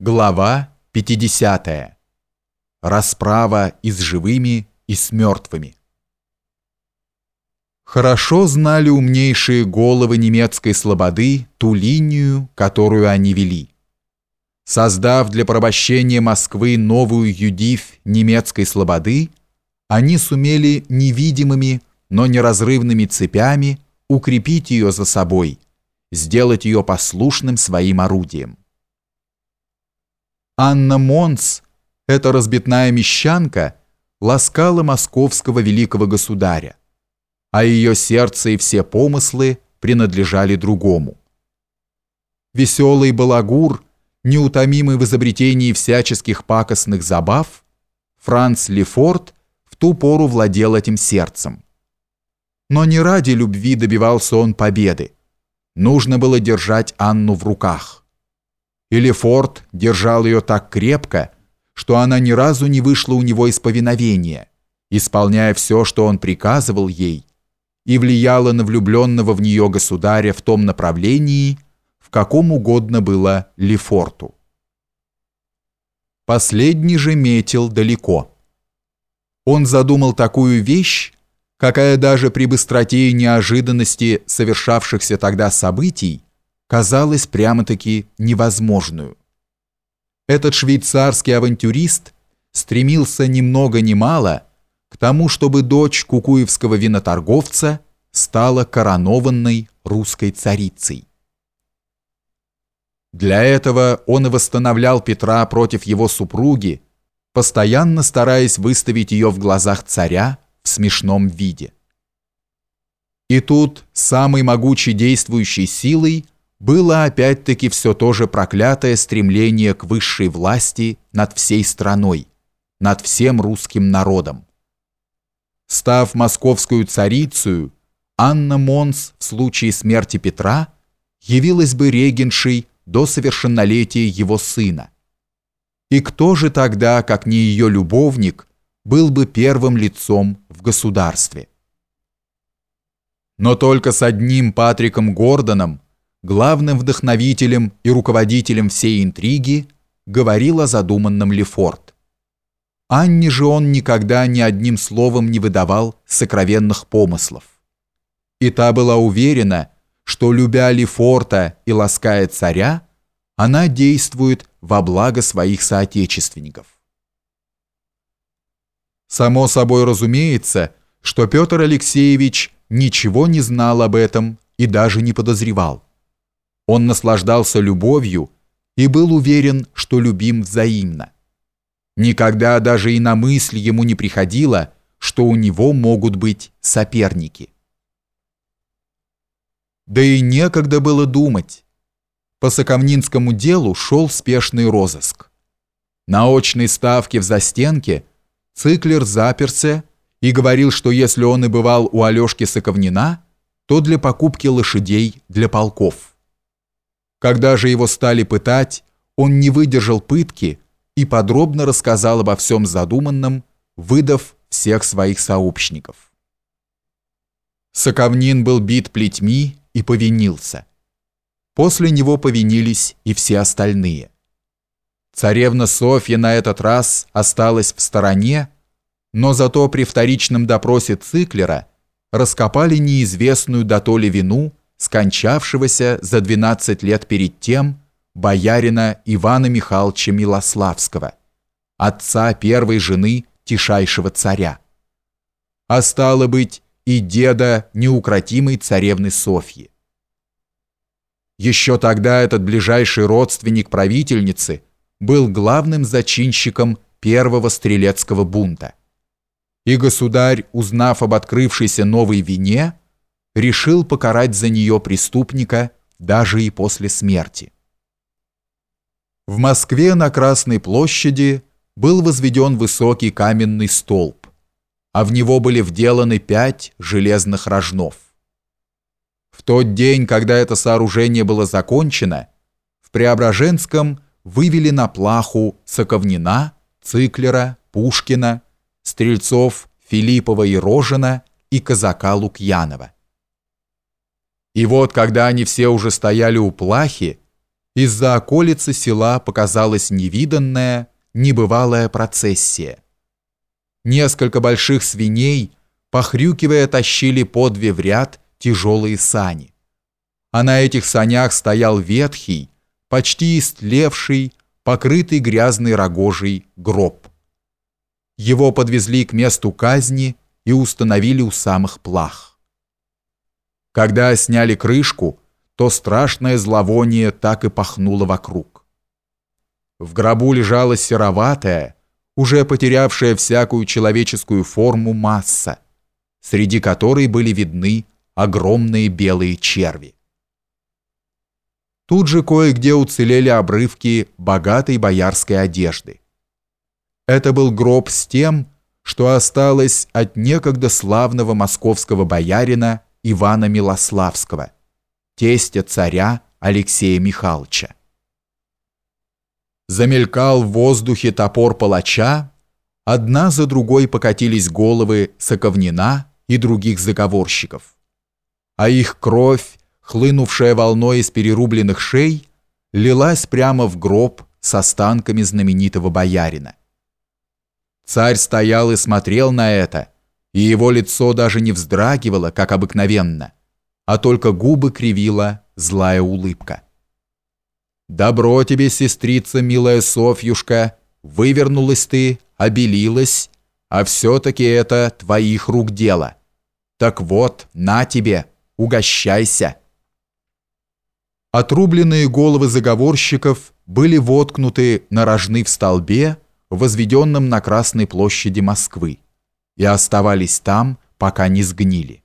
Глава 50. Расправа и с живыми, и с мертвыми. Хорошо знали умнейшие головы немецкой слободы ту линию, которую они вели. Создав для порабощения Москвы новую юдивь немецкой слободы, они сумели невидимыми, но неразрывными цепями укрепить ее за собой, сделать ее послушным своим орудием. Анна Монс, эта разбитная мещанка, ласкала московского великого государя, а ее сердце и все помыслы принадлежали другому. Веселый балагур, неутомимый в изобретении всяческих пакостных забав, Франц Лефорт в ту пору владел этим сердцем. Но не ради любви добивался он победы. Нужно было держать Анну в руках. И Лефорт держал ее так крепко, что она ни разу не вышла у него из повиновения, исполняя все, что он приказывал ей, и влияла на влюбленного в нее государя в том направлении, в каком угодно было Лефорту. Последний же метил далеко. Он задумал такую вещь, какая даже при быстроте и неожиданности совершавшихся тогда событий казалось прямо-таки невозможную. Этот швейцарский авантюрист стремился ни много ни мало к тому, чтобы дочь кукуевского виноторговца стала коронованной русской царицей. Для этого он и восстановлял Петра против его супруги, постоянно стараясь выставить ее в глазах царя в смешном виде. И тут самой могучей действующей силой – было опять-таки все то же проклятое стремление к высшей власти над всей страной, над всем русским народом. Став московскую царицей, Анна Монс в случае смерти Петра явилась бы регеншей до совершеннолетия его сына. И кто же тогда, как не ее любовник, был бы первым лицом в государстве? Но только с одним Патриком Гордоном главным вдохновителем и руководителем всей интриги, говорил о задуманном Лефорт. Анне же он никогда ни одним словом не выдавал сокровенных помыслов. И та была уверена, что, любя Лефорта и лаская царя, она действует во благо своих соотечественников. Само собой разумеется, что Петр Алексеевич ничего не знал об этом и даже не подозревал. Он наслаждался любовью и был уверен, что любим взаимно. Никогда даже и на мысль ему не приходило, что у него могут быть соперники. Да и некогда было думать. По Соковнинскому делу шел спешный розыск. На очной ставке в застенке Циклер заперся и говорил, что если он и бывал у Алешки Соковнина, то для покупки лошадей для полков. Когда же его стали пытать, он не выдержал пытки и подробно рассказал обо всем задуманном, выдав всех своих сообщников. Соковнин был бит плетьми и повинился. После него повинились и все остальные. Царевна Софья на этот раз осталась в стороне, но зато при вторичном допросе Циклера раскопали неизвестную дотоле вину скончавшегося за 12 лет перед тем боярина Ивана Михайловича Милославского, отца первой жены тишайшего царя. А стало быть, и деда неукротимой царевны Софьи. Еще тогда этот ближайший родственник правительницы был главным зачинщиком первого стрелецкого бунта. И государь, узнав об открывшейся новой вине, решил покарать за нее преступника даже и после смерти. В Москве на Красной площади был возведен высокий каменный столб, а в него были вделаны пять железных рожнов. В тот день, когда это сооружение было закончено, в Преображенском вывели на плаху Соковнина, Циклера, Пушкина, Стрельцов, Филиппова и Рожина и казака Лукьянова. И вот, когда они все уже стояли у плахи, из-за околицы села показалась невиданная, небывалая процессия. Несколько больших свиней, похрюкивая, тащили по две в ряд тяжелые сани. А на этих санях стоял ветхий, почти истлевший, покрытый грязной рогожей гроб. Его подвезли к месту казни и установили у самых плах. Когда сняли крышку, то страшное зловоние так и пахнуло вокруг. В гробу лежала сероватая, уже потерявшая всякую человеческую форму масса, среди которой были видны огромные белые черви. Тут же кое-где уцелели обрывки богатой боярской одежды. Это был гроб с тем, что осталось от некогда славного московского боярина Ивана Милославского – тестя царя Алексея Михайловича. Замелькал в воздухе топор палача, одна за другой покатились головы Соковнина и других заговорщиков. А их кровь, хлынувшая волной из перерубленных шей, лилась прямо в гроб с останками знаменитого боярина. Царь стоял и смотрел на это, и его лицо даже не вздрагивало, как обыкновенно а только губы кривила злая улыбка. «Добро тебе, сестрица, милая Софьюшка, вывернулась ты, обелилась, а все-таки это твоих рук дело. Так вот, на тебе, угощайся». Отрубленные головы заговорщиков были воткнуты на рожны в столбе, возведенном на Красной площади Москвы, и оставались там, пока не сгнили.